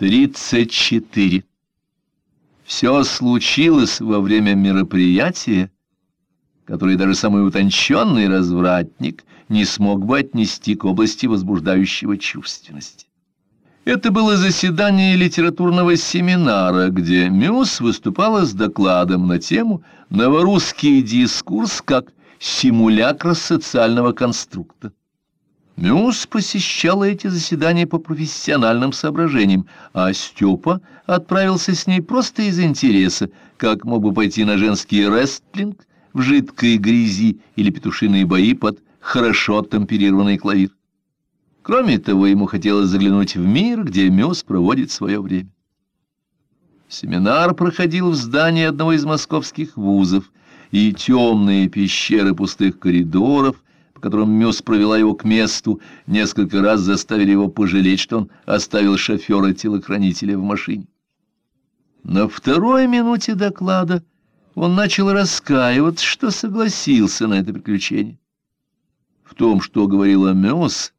34. Все случилось во время мероприятия, которое даже самый утонченный развратник не смог бы отнести к области возбуждающего чувственности. Это было заседание литературного семинара, где Мюс выступала с докладом на тему «Новорусский дискурс как симулякр социального конструкта». Мюс посещала эти заседания по профессиональным соображениям, а Степа отправился с ней просто из интереса, как мог бы пойти на женский рестлинг в жидкой грязи или петушиные бои под хорошо темперированный клавир. Кроме того, ему хотелось заглянуть в мир, где Мюс проводит свое время. Семинар проходил в здании одного из московских вузов, и темные пещеры пустых коридоров — по которым Мюс провела его к месту, несколько раз заставили его пожалеть, что он оставил шофера-телохранителя в машине. На второй минуте доклада он начал раскаиваться, что согласился на это приключение. В том, что говорила Мюс,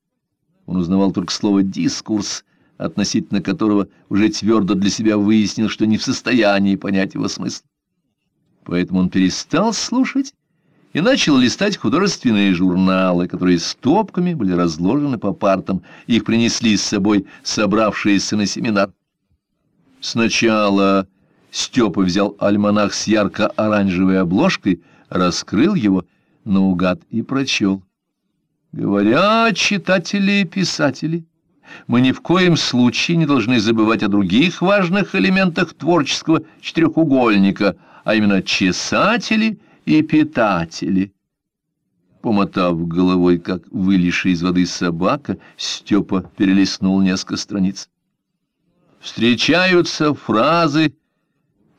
он узнавал только слово «дискурс», относительно которого уже твердо для себя выяснил, что не в состоянии понять его смысл. Поэтому он перестал слушать и начал листать художественные журналы, которые стопками были разложены по партам, их принесли с собой собравшиеся на семинар. Сначала Степа взял альманах с ярко-оранжевой обложкой, раскрыл его наугад и прочел. Говорят читатели и писатели, мы ни в коем случае не должны забывать о других важных элементах творческого четырехугольника, а именно чесатели — и питатели. Помотав головой, как вылезшая из воды собака, Степа перелистнул несколько страниц. Встречаются фразы,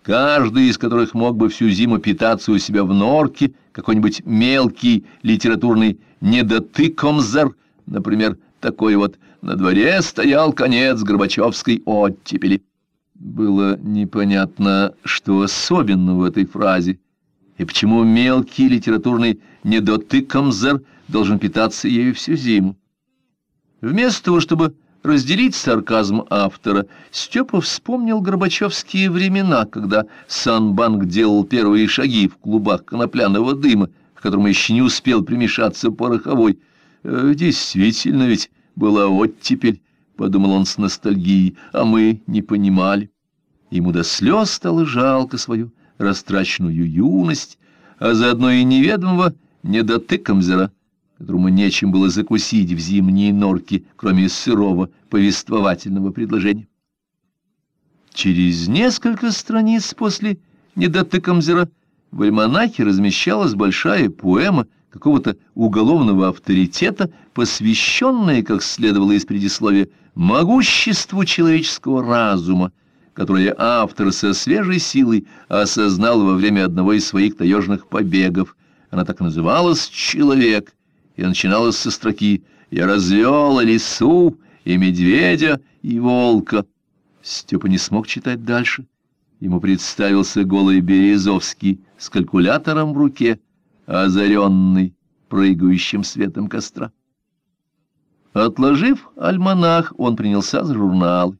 каждый из которых мог бы всю зиму питаться у себя в норке, какой-нибудь мелкий литературный недотыкомзер, например, такой вот «На дворе стоял конец Горбачевской оттепели». Было непонятно, что особенно в этой фразе, и почему мелкий литературный недотыкомзер должен питаться ею всю зиму. Вместо того, чтобы разделить сарказм автора, Степа вспомнил горбачевские времена, когда Санбанк делал первые шаги в клубах конопляного дыма, к которому еще не успел примешаться пороховой. «Э, «Действительно ведь была оттепель», — подумал он с ностальгией, — «а мы не понимали». Ему до слез стало жалко свою растраченную юность, а заодно и неведомого недотыкомзера, которому нечем было закусить в зимние норки, кроме сырого повествовательного предложения. Через несколько страниц после недотыкомзера в альманахе размещалась большая поэма какого-то уголовного авторитета, посвященная, как следовало из предисловия, могуществу человеческого разума, которое автор со свежей силой осознал во время одного из своих таежных побегов. Она так называлась «Человек», и начиналась со строки «Я развел лису, и медведя, и волка». Степа не смог читать дальше. Ему представился голый Березовский с калькулятором в руке, озаренный прыгающим светом костра. Отложив альманах, он принялся за журналы.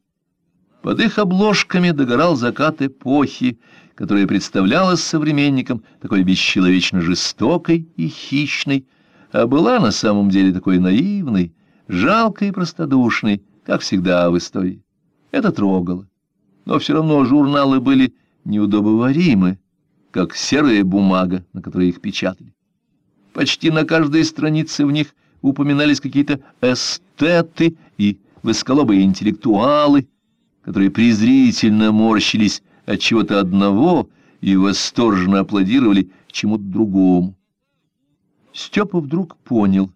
Под их обложками догорал закат эпохи, которая представлялась современникам такой бесчеловечно жестокой и хищной, а была на самом деле такой наивной, жалкой и простодушной, как всегда в истории. Это трогало. Но все равно журналы были неудобоваримы, как серая бумага, на которой их печатали. Почти на каждой странице в них упоминались какие-то эстеты и высоколобые интеллектуалы, которые презрительно морщились от чего-то одного и восторженно аплодировали чему-то другому. Степа вдруг понял,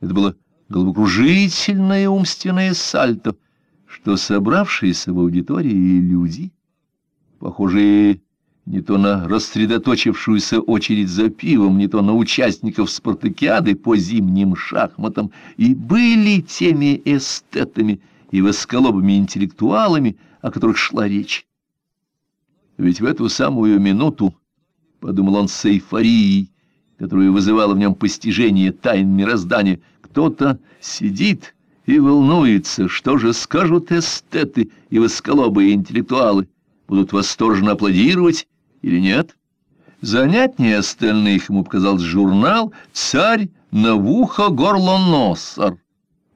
это было головокружительное умственное сальто, что собравшиеся в аудитории люди, похожие не то на рассредоточившуюся очередь за пивом, не то на участников спартакиады по зимним шахматам, и были теми эстетами, и восколобыми интеллектуалами, о которых шла речь. Ведь в эту самую минуту, — подумал он с эйфорией, которую вызывало в нем постижение тайн мироздания, кто-то сидит и волнуется, что же скажут эстеты и восколобые интеллектуалы, будут восторженно аплодировать или нет. Занятнее остальных ему показался журнал «Царь Навуха-Горлоносор».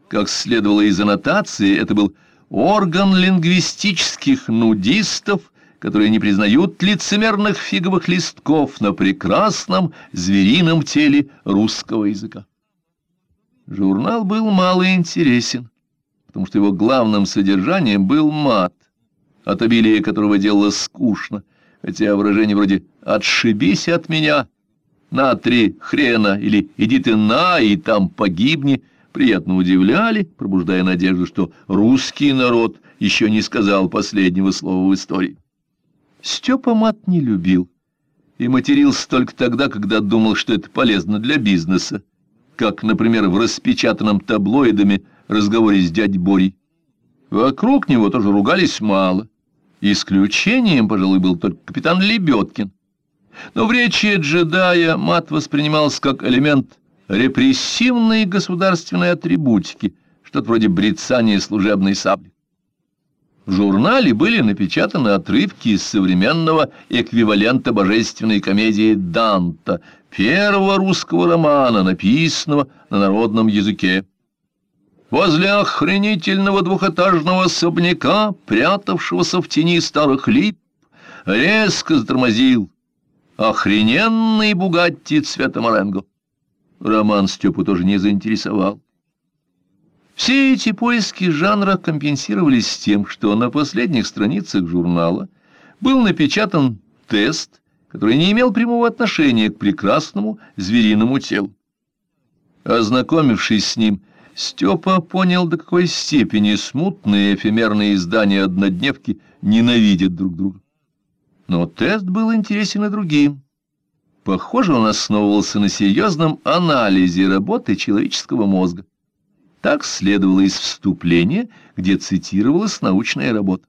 Как следовало из аннотации, это был орган лингвистических нудистов, которые не признают лицемерных фиговых листков на прекрасном зверином теле русского языка. Журнал был мало интересен, потому что его главным содержанием был мат, от обилия которого делало скучно, хотя выражение вроде «отшибись от меня», «на три хрена» или «иди ты на и там погибни» приятно удивляли, пробуждая надежду, что русский народ еще не сказал последнего слова в истории. Степа мат не любил и матерился только тогда, когда думал, что это полезно для бизнеса как, например, в распечатанном таблоидами разговоре с дядей Борей. Вокруг него тоже ругались мало. Исключением, пожалуй, был только капитан Лебедкин. Но в речи джедая мат воспринимался как элемент репрессивной государственной атрибутики, что-то вроде брецания служебной сабли. В журнале были напечатаны отрывки из современного эквивалента божественной комедии Данта, первого русского романа, написанного на народном языке. Возле охренительного двухэтажного особняка, прятавшегося в тени старых лип, резко затормозил охрененный Бугатти цвета Маренго. Роман Степу тоже не заинтересовал. Все эти поиски жанра компенсировались тем, что на последних страницах журнала был напечатан тест, который не имел прямого отношения к прекрасному звериному телу. Ознакомившись с ним, Степа понял, до какой степени смутные эфемерные издания однодневки ненавидят друг друга. Но тест был интересен и другим. Похоже, он основывался на серьезном анализе работы человеческого мозга. Так следовало из вступления, где цитировалась научная работа.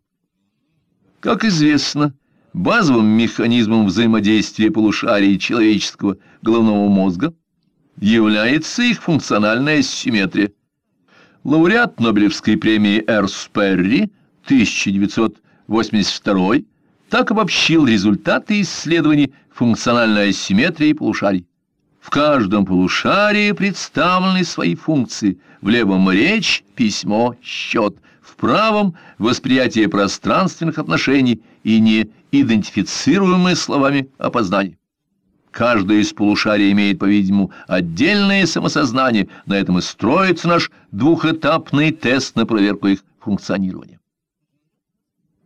Как известно, базовым механизмом взаимодействия полушарий человеческого головного мозга является их функциональная симметрия. Лауреат Нобелевской премии Р. Сперри 1982 так обобщил результаты исследований функциональной асимметрии полушарий. В каждом полушарии представлены свои функции. В левом речь, письмо, счет. В правом восприятие пространственных отношений и не идентифицируемые словами опознание. Каждое из полушарий имеет, по-видимому, отдельное самосознание. На этом и строится наш двухэтапный тест на проверку их функционирования.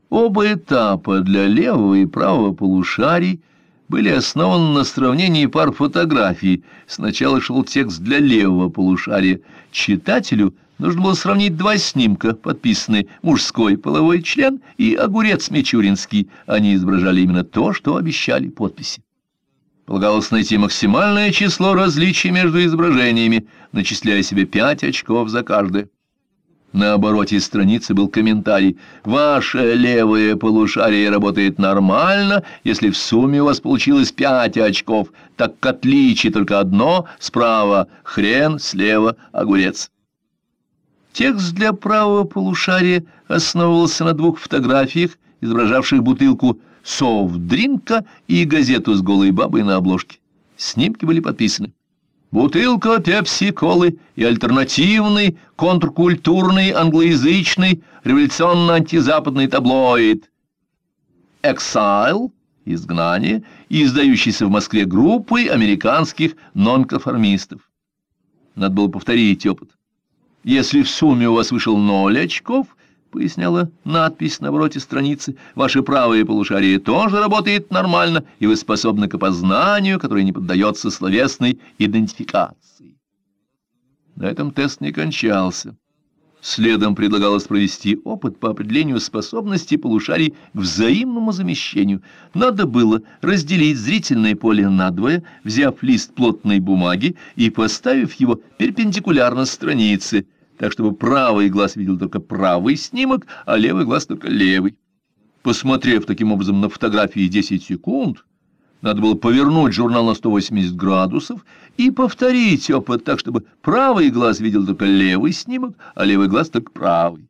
Оба этапа для левого и правого полушарий были основаны на сравнении пар фотографий. Сначала шел текст для левого полушария. Читателю нужно было сравнить два снимка, подписанные «Мужской половой член» и «Огурец Мичуринский». Они изображали именно то, что обещали подписи. Полагалось найти максимальное число различий между изображениями, начисляя себе пять очков за каждое. На обороте страницы был комментарий «Ваше левое полушарие работает нормально, если в сумме у вас получилось пять очков, так как отличие только одно, справа хрен, слева огурец». Текст для правого полушария основывался на двух фотографиях, изображавших бутылку софт-дринка и газету с голой бабой на обложке. Снимки были подписаны. Бутылка пепси-колы и альтернативный, контркультурный, англоязычный, революционно-антизападный таблоид. «Эксайл» — изгнание, издающийся в Москве группой американских нонконформистов. Надо было повторить опыт. Если в сумме у вас вышел ноль очков, — поясняла надпись на обороте страницы, — ваше правое полушарие тоже работает нормально, и вы способны к опознанию, которое не поддается словесной идентификации. На этом тест не кончался. Следом предлагалось провести опыт по определению способности полушарий к взаимному замещению. Надо было разделить зрительное поле надвое, взяв лист плотной бумаги и поставив его перпендикулярно странице — так чтобы правый глаз видел только правый снимок, а левый глаз только левый. Посмотрев таким образом на фотографии 10 секунд, Надо было повернуть журнал на 180 градусов и повторить опыт так, чтобы правый глаз видел только левый снимок, а левый глаз только правый.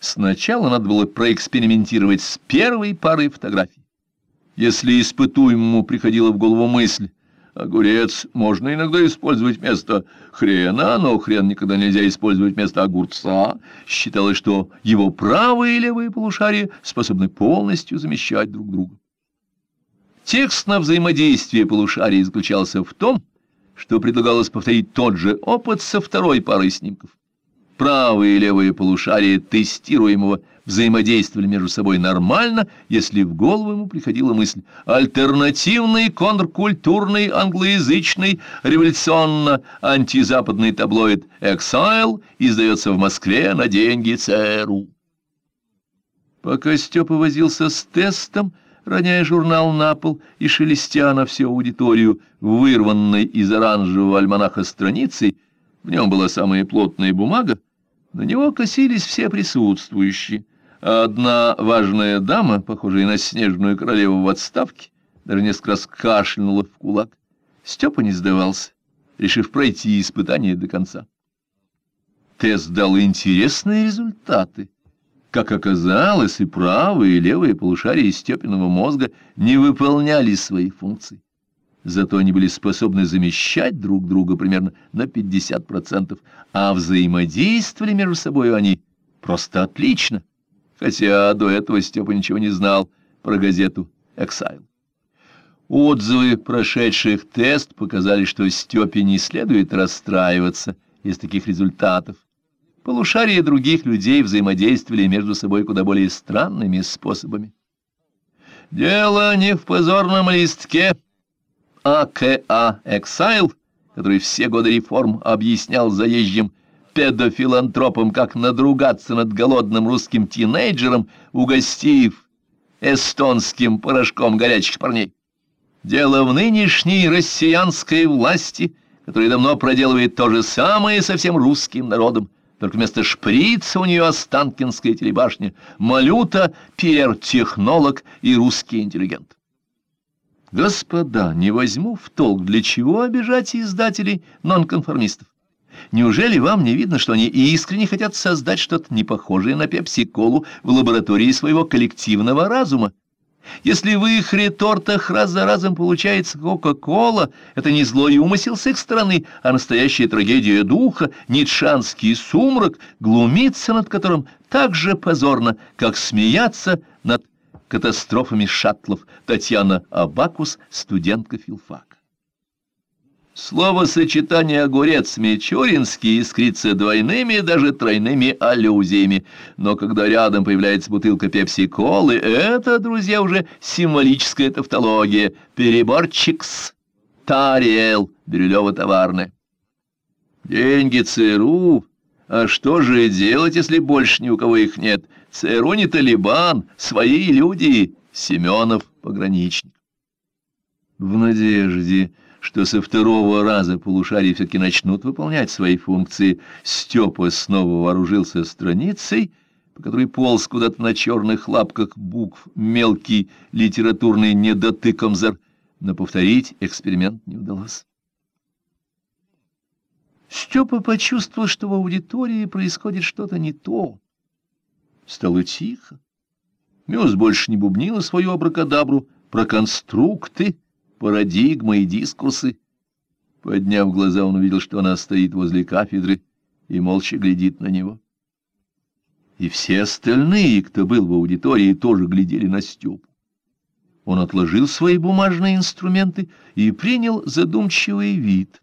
Сначала надо было проэкспериментировать с первой парой фотографий. Если испытуемому приходила в голову мысль, огурец можно иногда использовать вместо хрена, но хрен никогда нельзя использовать вместо огурца, считалось, что его правые и левые полушария способны полностью замещать друг друга. Текст на взаимодействие полушарий заключался в том, что предлагалось повторить тот же опыт со второй парой снимков. Правые и левые полушария тестируемого взаимодействовали между собой нормально, если в голову ему приходила мысль «Альтернативный контркультурный англоязычный революционно-антизападный таблоид «Эксайл» издается в Москве на деньги ЦРУ». Пока Степа возился с тестом, роняя журнал на пол и шелестя на всю аудиторию, вырванной из оранжевого альманаха страницей, в нем была самая плотная бумага, на него косились все присутствующие, одна важная дама, похожая на снежную королеву в отставке, даже несколько раз кашлянула в кулак. Степа не сдавался, решив пройти испытание до конца. Тест дал интересные результаты. Как оказалось, и правые, и левые полушария Степиного мозга не выполняли свои функции. Зато они были способны замещать друг друга примерно на 50%, а взаимодействовали между собой они просто отлично, хотя до этого Степа ничего не знал про газету «Эксайл». Отзывы прошедших тест показали, что Степе не следует расстраиваться из таких результатов. Полушария других людей взаимодействовали между собой куда более странными способами. «Дело не в позорном листке», АКА «Эксайл», который все годы реформ объяснял заезжим педофилантропам, как надругаться над голодным русским тинейджером, угостив эстонским порошком горячих парней. Дело в нынешней россиянской власти, которая давно проделывает то же самое со всем русским народом, только вместо шприца у нее Останкинская телебашня, малюта, пиар-технолог и русский интеллигент. Господа, не возьму в толк, для чего обижать издателей нонконформистов? Неужели вам не видно, что они искренне хотят создать что-то непохожее на пепси-колу в лаборатории своего коллективного разума? Если в их ретортах раз за разом получается Кока-Кола, это не злой умысел с их стороны, а настоящая трагедия духа, ницшанский сумрак, глумиться над которым так же позорно, как смеяться над катастрофами шаттлов Татьяна Абакус, студентка филфака. Словосочетание «огурец» Мичуринский искрится двойными, даже тройными аллюзиями, но когда рядом появляется бутылка пепси-колы, это, друзья, уже символическая тавтология, переборчикс, тариэл, бирюлево-товарное. Деньги ЦРУ, а что же делать, если больше ни у кого их нет? ЦРУ не Талибан, свои люди, Семенов пограничник. В надежде что со второго раза полушария все-таки начнут выполнять свои функции, Степа снова вооружился страницей, по которой полз куда-то на черных лапках букв мелкий литературный недотыкомзар, но повторить эксперимент не удалось. Степа почувствовал, что в аудитории происходит что-то не то. Стало тихо. Мюс больше не бубнила свою абракадабру про конструкты, парадигмы и дискурсы. Подняв глаза, он увидел, что она стоит возле кафедры и молча глядит на него. И все остальные, кто был в аудитории, тоже глядели на Степу. Он отложил свои бумажные инструменты и принял задумчивый вид,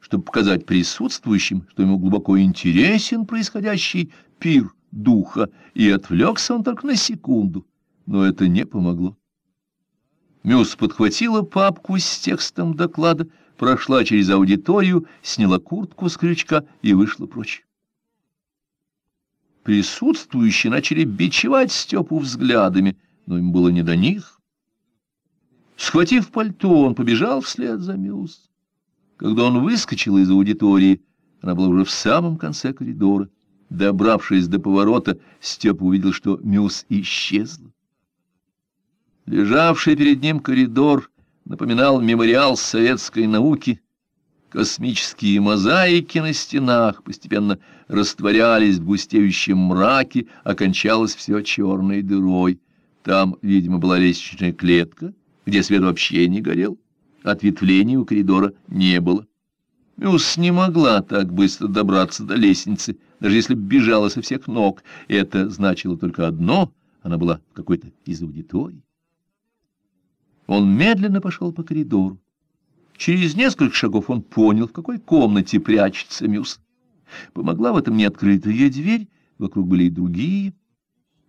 чтобы показать присутствующим, что ему глубоко интересен происходящий пир духа, и отвлекся он только на секунду, но это не помогло. Мюс подхватила папку с текстом доклада, прошла через аудиторию, сняла куртку с крючка и вышла прочь. Присутствующие начали бичевать Степу взглядами, но им было не до них. Схватив пальто, он побежал вслед за Мюс. Когда он выскочил из аудитории, она была уже в самом конце коридора. Добравшись до поворота, Степа увидел, что Мюс исчезла. Лежавший перед ним коридор напоминал мемориал советской науки. Космические мозаики на стенах постепенно растворялись в густеющем мраке, окончалось все черной дырой. Там, видимо, была лестничная клетка, где свет вообще не горел. Ответвлений у коридора не было. Мюс не могла так быстро добраться до лестницы, даже если бежала со всех ног. Это значило только одно — она была какой-то из аудиторий. Он медленно пошел по коридору. Через несколько шагов он понял, в какой комнате прячется Мюс. Помогла в этом не открытая дверь, вокруг были и другие.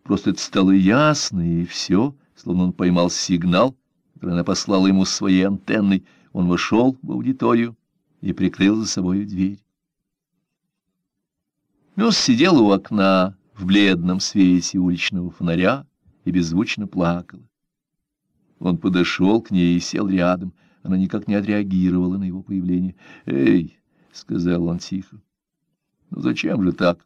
Просто это стало ясно, и все, словно он поймал сигнал, который она послала ему своей антенной. Он вошел в аудиторию и прикрыл за собой дверь. Мюс сидела у окна в бледном свете уличного фонаря и беззвучно плакала. Он подошел к ней и сел рядом. Она никак не отреагировала на его появление. «Эй!» — сказал он тихо. «Ну зачем же так?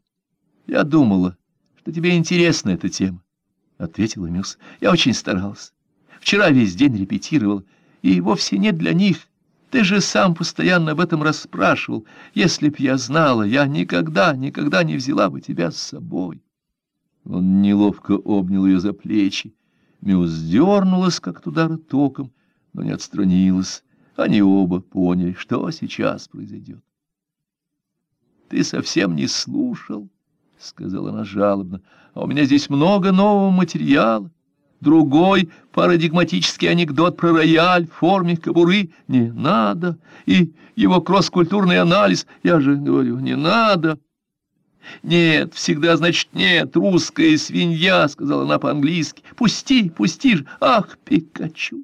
Я думала, что тебе интересна эта тема», — ответила Мюс. «Я очень старался. Вчера весь день репетировала, и вовсе нет для них. Ты же сам постоянно об этом расспрашивал. Если б я знала, я никогда, никогда не взяла бы тебя с собой». Он неловко обнял ее за плечи. Мюс дернулась, как от удара током, но не отстранилась. Они оба поняли, что сейчас произойдет. «Ты совсем не слушал», — сказала она жалобно, — «а у меня здесь много нового материала. Другой парадигматический анекдот про рояль в форме кобуры не надо, и его кросс-культурный анализ, я же говорю, не надо». «Нет, всегда значит нет, русская свинья», — сказала она по-английски. «Пусти, пусти же, ах, Пикачу!»